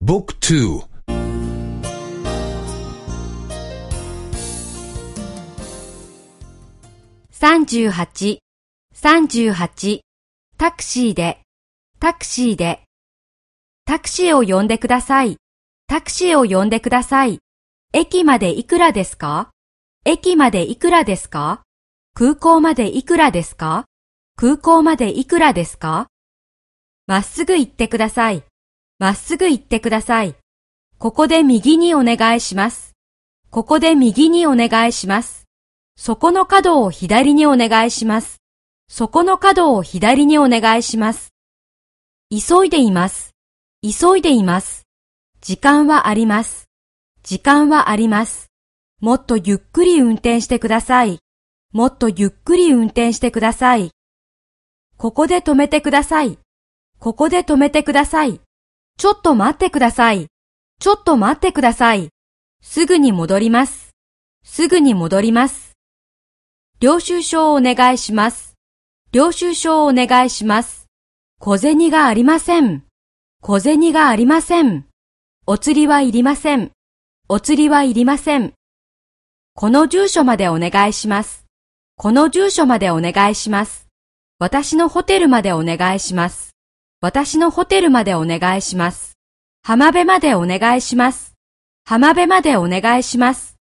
บุ๊กทู38、38、タクシーで、タクシーで、タクシーを呼んでください。タクシーを呼んでください。駅までいくらですか駅までいくらですか空港までいくらですか空港までいくらですかまっすぐ行ってください。 まっすぐ行ってください。ここで右にお願いします。ここで右にお願いします。そこの角を左にお願いします。そこの角を左にお願いします。急いでいます。急いでいます。時間はあります。時間はあります。もっとゆっくり運転してください。もっとゆっくり運転してください。ここで止めてください。ここで止めてください。ちょっと待ってください。ちょっと待ってください。すぐに戻ります。すぐに戻ります。領収書をお願いします。領収書をお願いします。小銭がありません。小銭がありません。お釣りはいりません。お釣りはいりません。この住所までお願いします。この住所までお願いします。私のホテルまでお願いします。私のホテルまでお願いします。浜辺までお願いします。浜辺までお願いします。